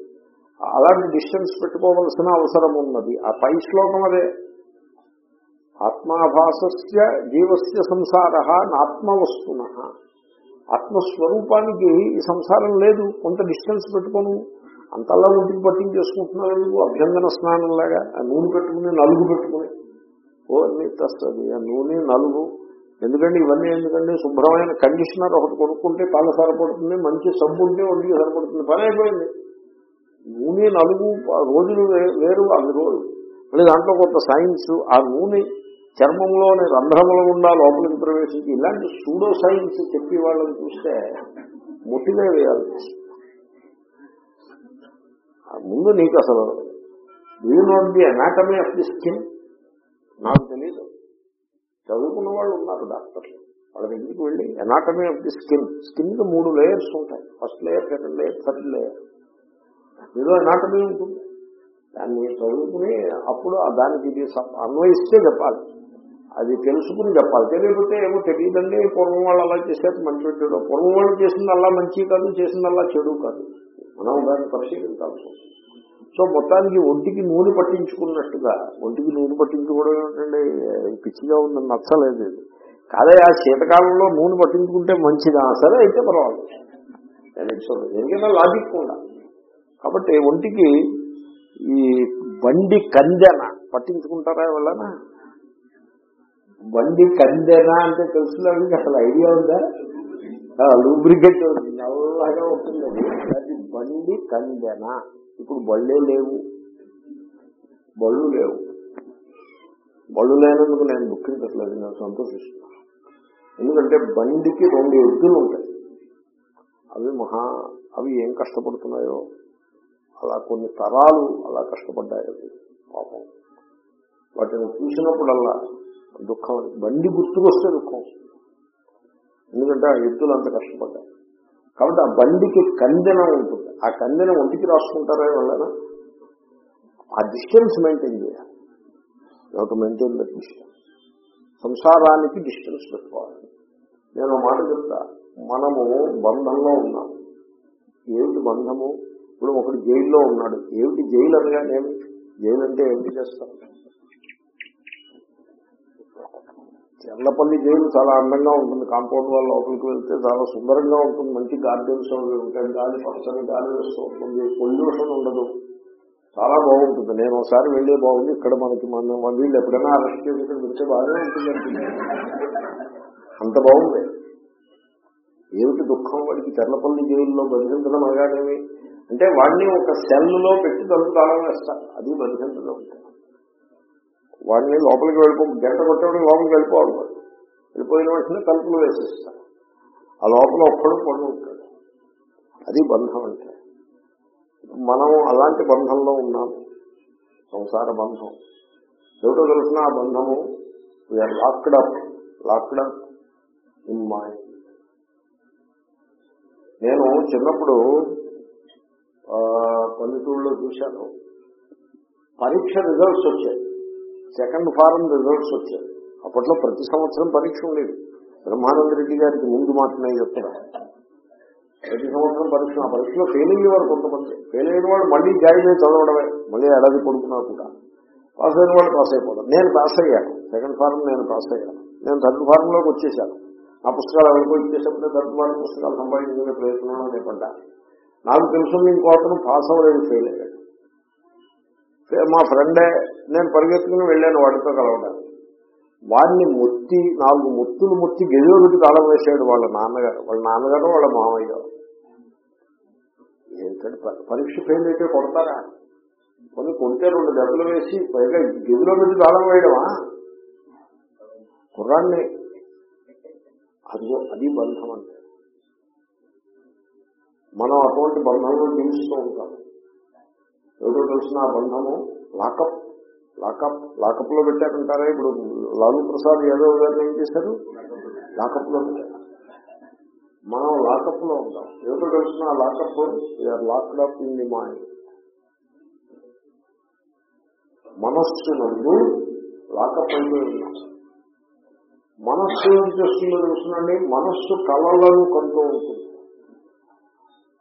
అలాంటి డిస్టెన్స్ పెట్టుకోవలసిన అవసరం ఉన్నది. ఆ పై శ్లోకం అదే. ఆత్మాభాసస్య జీవస్య సంసార నాత్మవస్తున. ఆత్మస్వరూపానికి ఈ సంసారం లేదు. కొంత డిస్టెన్స్ పెట్టుకోను. అంతలా ఒంటికి పట్టించేసుకుంటున్నావు నువ్వు? అభ్యంగన స్నానంలాగా ఆ నూనె పెట్టుకుని నలుగు పెట్టుకుని. ఓ తస్తుంది ఆ నూనె నలుగు. ఎందుకంటే ఇవన్నీ? ఎందుకంటే శుభ్రమైన కండిషనర్ ఒకటి కొనుక్కుంటే పాల సరిపడుతుంది మంచి సబ్బు ఉంటే ఒంటికి సరిపడుతుంది. పని అయిపోయింది. నూనె నలుగు రోజులు వేరు అన్ని రోజులు మళ్ళీ దాంట్లో కొంత సైన్స్ ఆ నూనె చర్మంలోని రంధ్రముల గుండా లోపలికి ప్రవేశించి ఇలాంటి సూడో సైన్స్ చెప్పి వాళ్ళని చూస్తే ముట్టిగా వేయాలి. ముందు నీకు అసలు you not the anatomy of the skin నాకు తెలియదు చదువుకున్న వాళ్ళు ఉన్నారు డాక్టర్లు. వాళ్ళ దగ్గరికి వెళ్ళి? అనాటమీ ఆఫ్ ది స్కిన్ స్కిన్కి మూడు లేయర్స్ ఉంటాయి. First layer second layer third layer ఏదో అనాటమీ ఉంటుంది. దాన్ని చదువుకుని అప్పుడు దానికి ఇది అన్వయిస్తే చెప్పాలి. అది తెలుసుకుని చెప్పాలి. తెలియకపోతే ఏమో తెలియదండి. పూర్వం వాళ్ళు అలా చేసేది మంచి చెడు. పూర్వం వాళ్ళు చేసింది అలా మంచి కాదు చేసింది అలా చెడు కాదు. మనం దాన్ని పరిశీలించాల్సి ఉంటుంది సో మొత్తానికి ఒంటికి నూనె పట్టించుకున్నట్టుగా ఒంటికి నూనె పట్టించుకోవడం ఏమిటండి? పిచ్చిగా ఉందని నచ్చలేదు ఇది. కాదే ఆ శీతకాలంలో నూనె పట్టించుకుంటే మంచిదా? సరే అయితే పర్వాలేదు. ఎందుకంటే లాజిక్ కూడా. కాబట్టి ఒంటికి ఈ బండి కందెన పట్టించుకుంటారా వాళ్ళనా బండి కందెన అంటే తెలుసులేదు అసలు ఐడియా ఉందా? లూబ్రికేట్ నల్లగా ఉంటుంది. బండి కందెన ఇప్పుడు బళ్ళే లేవు. బళ్ళు లేవు. బళ్ళు లేనందుకు నేను దుఃఖించట్లేదు నేను సంతోషిస్తున్నాను ఎందుకంటే బండికి రెండు ఎద్దులు ఉంటాయి. అవి మహా అవి ఏం కష్టపడుతున్నాయో అలా కొన్ని తరాలు అలా కష్టపడ్డాయి అవి. పాపం. వాటిని చూసినప్పుడల్లా దుఃఖం బండి గుర్తుకొస్తే దుఃఖం వస్తుంది. ఎందుకంటే ఆ ఎద్దులు అంత కష్టపడ్డాయి. కాబట్టి ఆ బండికి కందెన ఉంటుంది. ఆ కందెన ఒంటికి రాసుకుంటారా వల్ల ఆ డిస్టెన్స్ మెయింటైన్ చేయాలి. టు మెయింటైన్ దట్ డిస్టెన్స్ సంసారానికి డిస్టెన్స్ పెట్టుకోవాలి. నేను మాట చెప్తా. మనము బంధంలో ఉన్నాం. ఏమిటి బంధము? ఇప్పుడు ఒకడు జైల్లో ఉన్నాడు. ఏమిటి జైలు అనగానే జైలు అంటే ఏమిటి చేస్తాం? చెర్లపల్లి జైలు చాలా అందంగా ఉంటుంది. కాంపౌండ్ వాళ్ళ లోపలికి వెళ్తే చాలా సుందరంగా ఉంటుంది. మంచి గార్డెన్స్ అవి ఉంటాయి. గాలి పచ్చని గాలి వేస్తూ ఉంటుంది. పొల్యూషన్ ఉండదు. చాలా బాగుంటుంది. నేను ఒకసారి వెళ్ళే బాగుంది. ఇక్కడ మనకి మన వీళ్ళు ఎప్పుడైనా అరెస్ట్ చేసి ఇక్కడ బాగానే ఉంటుంది అంత బాగుంది. ఏమిటి దుఃఖం? వాడికి చెర్లపల్లి జైల్లో బంధించడం అనగానేమి? అంటే వాడిని ఒక సెల్లో పెట్టి తలుపు తాళం వేస్తారు అది బంధించడం అంటే. వాడిని లోపలికి వెళ్ళిపో గంట కొట్టడం లోపలికి వెళ్ళిపోవాలి. వాడు వెళ్ళిపోయిన వెంటనే తలుపులు వేసేస్తారు. ఆ లోపల ఒక్కడు పడి ఉంటాడు అది బంధం అంటే. మనం అలాంటి బంధంలో ఉన్నాము సంసార బంధం. ఏమిటో తెలిసిన ఆ బంధము we're locked up locked up in mind నేను చిన్నప్పుడు పల్లెటూళ్ళలో చూశాను. పరీక్ష రిజల్ట్స్ వచ్చాయి. సెకండ్ ఫారం రిజల్ట్స్ వచ్చాయి. అప్పట్లో ప్రతి సంవత్సరం పరీక్ష ఉండేది. బ్రహ్మానంద రెడ్డి గారికి ముందు మాత్రమే చెప్తున్నా ప్రతి సంవత్సరం పరీక్ష ఆ పరీక్షలో ఫెయిల్ అయ్యేవారు కొంతమంది. ఫెయిల్ అయిన వాళ్ళు మళ్ళీ జాయిన్ అయ్యి చదవడమే. మళ్ళీ ఏడాది కొడుకున్నా కూడా. పాస్ అయిన వాళ్ళు పాస్ అయిపోతారు నేను పాస్ అయ్యాను. సెకండ్ ఫారం నేను పాస్ అయ్యాను. నేను థర్డ్ ఫారంలోకి వచ్చేసాను ఆ పుస్తకాలు ఎవరికో ఇచ్చేటప్పుడు థర్డ్ ఫారం పుస్తకాలు సంపాదించుకునే ప్రయత్నంలో నేను నాకు తెలుసు ఇంకో అతను పాస్ అవ్వలేదు ఫెయిల్ అయ్యాడు. మా ఫ్రెండే నేను పరిగెత్తుకుని వెళ్ళాను వాడితో కలవడానికి. వాడిని మొత్తి నాలుగు మొత్తులు మొత్తి గదిలో పెట్టి తాళం వేసాడు వాళ్ళ నాన్నగారు. వాళ్ళ నాన్నగారు వాళ్ళ మామయ్య ఏంటంటే ప- పరీక్ష ఫెయిల్ అయితే కొడతారా? కొన్ని కొంటే రెండు దెబ్బలు వేసి పైగా గదిలో పెట్టి తాళం వేయడమా? కుర్రాన్ని అదిగో అది బంధం అంటే. మనం అటువంటి బంధంలో జీవిస్తూ ఉంటాం. ఎవరో తెలిసిన ఆ బంధము? లాకప్ లాకప్ లాకప్లో పెట్టారంటారా? ఇప్పుడు లాలూ ప్రసాద్ యాదవ్ గారిని ఏం చేశారు? లాకప్లో పెట్టారు. మనం లాకప్లో ఉంటాం. ఎవరు తెలిసిన lockup? We're locked up in the mind మనస్సు నందు లాకప్ అయిపోయి ఉన్నాం. మనస్సు ఏం చేస్తుందో తెలుసునండి మనస్సు కళలను కంటూ ఉంటుంది.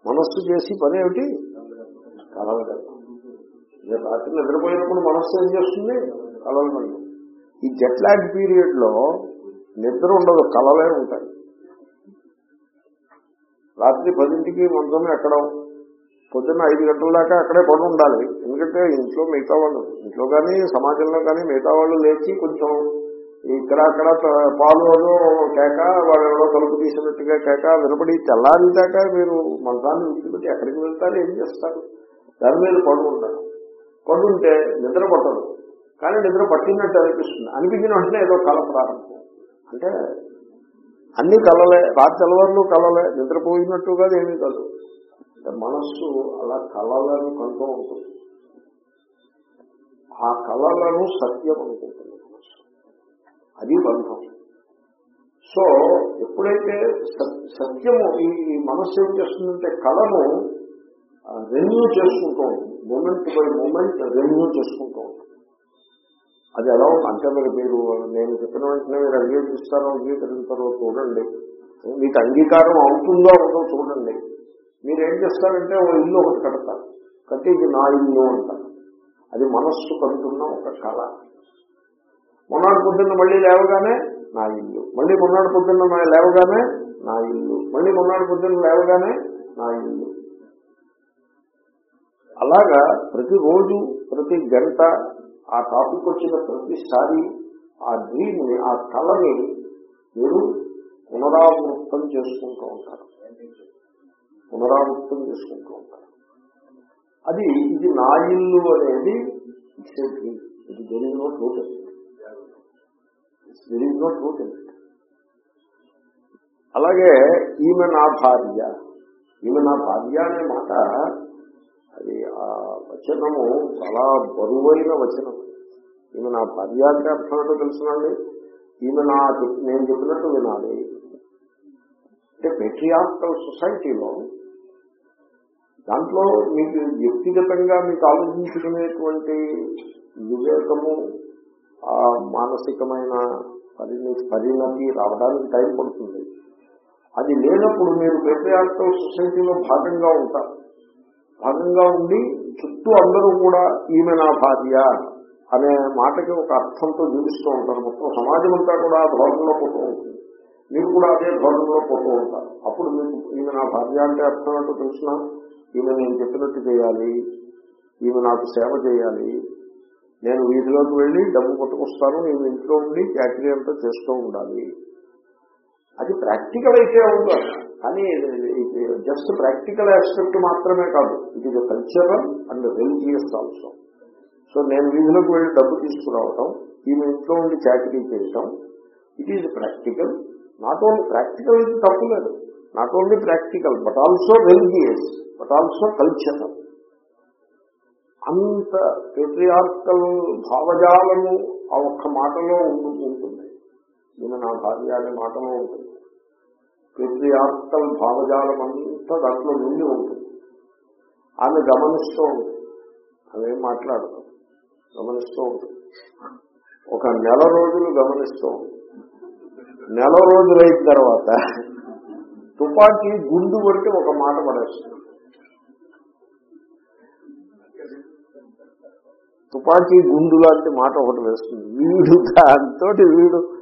మనస్సు చేసి పని ఏమిటి? కళలు రాత్రి నిద్రపోయినప్పుడు మనస్సు ఏం చేస్తుంది? కళలు ఈ జెట్ లాగ్ పీరియడ్లో నిద్ర ఉండదు కళలే ఉంటాయి. రాత్రి పదింటికి మంచం ఎక్కడం పొద్దున్న ఐదు గంటల దాకా అక్కడే పడి ఉండాలి. ఎందుకంటే ఇంట్లో మిగతా వాళ్ళు ఇంట్లో కానీ సమాజంలో కానీ మిగతా వాళ్ళు లేచి కొంచెం ఇక్కడ అక్కడ పాలు కేక వాళ్ళు కలుపు తీసినట్టుగా కేక వినపడి తెల్లారిందాక మీరు మంచాన్ని విడిచిపెట్టి ఎక్కడికి వెళ్తారు ఏం చేస్తారు? దాని మీద పడు ఉండాలి పడుంటే నిద్ర పట్టదు. కానీ నిద్ర పట్టినట్టు అనిపిస్తుంది. అనిపించిన వెంటనే ఏదో కళ ప్రారంభం. అంటే అన్ని కళలే రాత్రి తెల్లవారులు కళలే నిద్రపోయినట్టు కాదు ఏమీ కాదు. అంటే మనస్సు అలా కళలను కంటూ ఉంటుంది ఆ కళలను సత్యం అనుకుంటుంది మనస్సు. అది బంధం. సో ఎప్పుడైతే సత్యము ఈ ఈ మనస్సు ఏం చేస్తుందంటే కళను రెన్యూ చేసుకుంటూ ఉంటుంది మూమెంట్ బై మూమెంట్ రెన్యూ చేసుకుంటూ ఉంటుంది అది ఎలా అంటే మీరు మీరు నేను చెప్పిన వెంటనే మీరు అంగీకరిస్తారో అంగీకరించారో చూడండి. మీకు అంగీకారం అవుతుందో అవుతుందో చూడండి. మీరు ఏం చేస్తారంటే ఓ ఇల్లు ఒకటి కడతారు. కట్టి ఇది నా ఇల్లు అంటారు. అది మనస్సు కంటున్న ఒక కళ. మొన్నటి పొద్దున్న మళ్ళీ లేవగానే నా ఇల్లు. మళ్ళీ మొన్నటి పొద్దున్న లేవగానే నా ఇల్లు. మళ్ళీ మొన్నటి పొద్దున్న లేవగానే నా ఇల్లు. అలాగా ప్రతిరోజు ప్రతి గంట ఆ టాపిక్ వచ్చిన ప్రతిసారి ఆ డ్రీమ్ని ఆ కళని మీరు పునరావృత్తం చేసుకుంటూ ఉంటారు. పునరావృత్తం చేసుకుంటూ ఉంటారు. అది ఇది నా ఇల్లు అనేది ఇట్స్ ఏ డ్రీమ్ ఇది దెర్ ఇస్ అలాగే ఈమె నా భార్య. ఈమె నా భార్య అనే మాట అది ఆ వచనము చాలా బరువైన వచనం. ఈమె నా భార్య అంటే అర్థం ఏంటో తెలుసునండి ఈమె నా నేను చెప్పినట్టు వినాలి. అంటే పెట్రియార్కల్ సొసైటీలో దాంట్లో మీకు వ్యక్తిగతంగా మీకు ఆలోచించుకునేటువంటి వివేకము ఆ మానసికమైన పరిణి పరిణతి రావడానికి టైం పడుతుంది. అది లేనప్పుడు మీరు పెట్రియార్కల్ సొసైటీలో భాగంగా ఉంటారు. భాగంగా ఉండి చుట్టూ అందరూ కూడా ఈమె నా భార్య అనే మాటకి ఒక అర్థంతో జీవిస్తూ ఉంటారు. మొత్తం సమాజం అంతా కూడా ఆ ధోరణిలో పోతూ ఉంటుంది. మీరు కూడా అదే ధోరణిలో పోతూ ఉంటారు. అప్పుడు మీకు ఈమె నా భార్య అంటే అర్థం ఏంటో తెలిసిన ఈమె నేను చెప్పినట్టు చేయాలి ఈమె నాకు సేవ చేయాలి నేను వీధిలోకి వెళ్ళి డబ్బు పట్టుకొస్తాను నేను ఇంట్లో ఉండి ఫ్యాక్టరీ అంతా చేస్తూ ఉండాలి. అది ప్రాక్టికల్ అయితే అవుతుంది కానీ జస్ట్ ప్రాక్టికల్ ఆస్పెక్ట్ మాత్రమే కాదు. It is cultural and religious also so నేను వీధిలోకి వెళ్ళి డబ్బు తీసుకురావటం ఈమె ఇంట్లో ఉండి చాకరీ చేయటం it is practical not only practical ఇది తప్పులేదు not only practical but also religious but also cultural అంత పెట్రియార్కల్ భావజాలము ఆ ఒక్క మాటలో ఉంటుంది ఈమె నా భార్య అనే మాటలో ఉంటుంది. పెట్రియార్కల్ భావజాలం అంతా దాంట్లో నుండి ఉంటుంది. ఆమె గమనిస్తూ ఉంటుంది. ఆమె మాట్లాడదు గమనిస్తూ ఉంటుంది. ఒక నెల రోజులు గమనిస్తూ ఉంటుంది. నెల రోజులైన తర్వాత తుపాకీ గుండు కొట్టి ఒక మాట పడేస్తుంది. తుపాకీ గుండు లాంటి మాట ఒకటి వేస్తుంది. వీడు దాంతో వీడు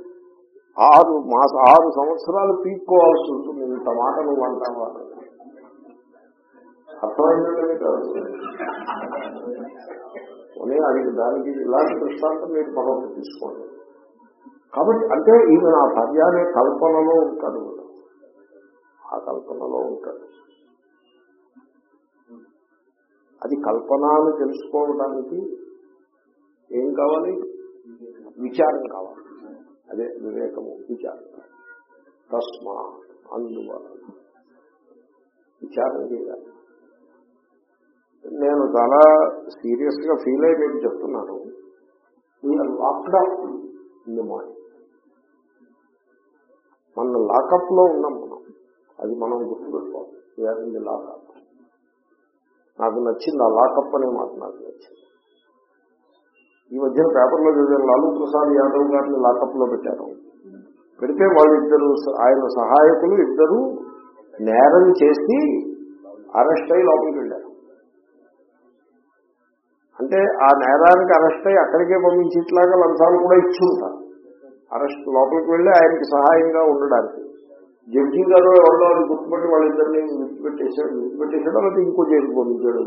ఆరు మాస ఆరు సంవత్సరాలు పీక్కోవాల్సి ఉంటుంది. ఇంత మాట నువ్వు అంటావా? అర్థమైందండి మీకు అది దానికి ఇలాంటి దృష్టాంతం మీరు మరొకటి తీసుకోండి. కాబట్టి అంటే ఈమె నా భార్య అనే కల్పనలో ఉంటాడు. ఆ కల్పనలో ఉంటాడు. అది కల్పన అని తెలుసుకోవడానికి ఏం కావాలి? విచారం కావాలి. అదే వివేకము విచారణ తస్మా అందువలన విచారం చేయాలి. నేను చాలా సీరియస్గా ఫీల్ అయ్యి మీకు చెప్తున్నాను వీఆర్ లాక్డ్ ఇన్ మార్నింగ్ మన లాకప్లో ఉన్నాం మనం. అది మనం గుర్తుపెట్టుకోవాలి. వీఆర్ ఇన్ లాకప్ నాకు నచ్చింది ఆ లాకప్ అనే మాట నాకు నచ్చింది. ఈ మధ్యన పేపర్లో చదివారు లాలూ ప్రసాద్ యాదవ్ గారిని లాకప్లో పెట్టారు. పెడితే వాళ్ళిద్దరు ఆయన సహాయకులు ఇద్దరు నేరం చేసి అరెస్ట్ అయ్యి లోపలికి వెళ్ళారు. అంటే ఆ నేరానికి అరెస్ట్ అయ్యి అక్కడికే పంపించేట్లాగా లంచాలు కూడా ఇచ్చి ఉంటారు అరెస్ట్ లోపలికి వెళ్ళి ఆయనకి సహాయంగా ఉండడానికి. జడ్జి గారు ఎవరో అది గుర్తుపెట్టి వాళ్ళిద్దరిని గుర్తుపెట్టేశాడు గుర్తుపెట్టేశాడు లేకపోతే ఇంకో జైలు పంపించాడు?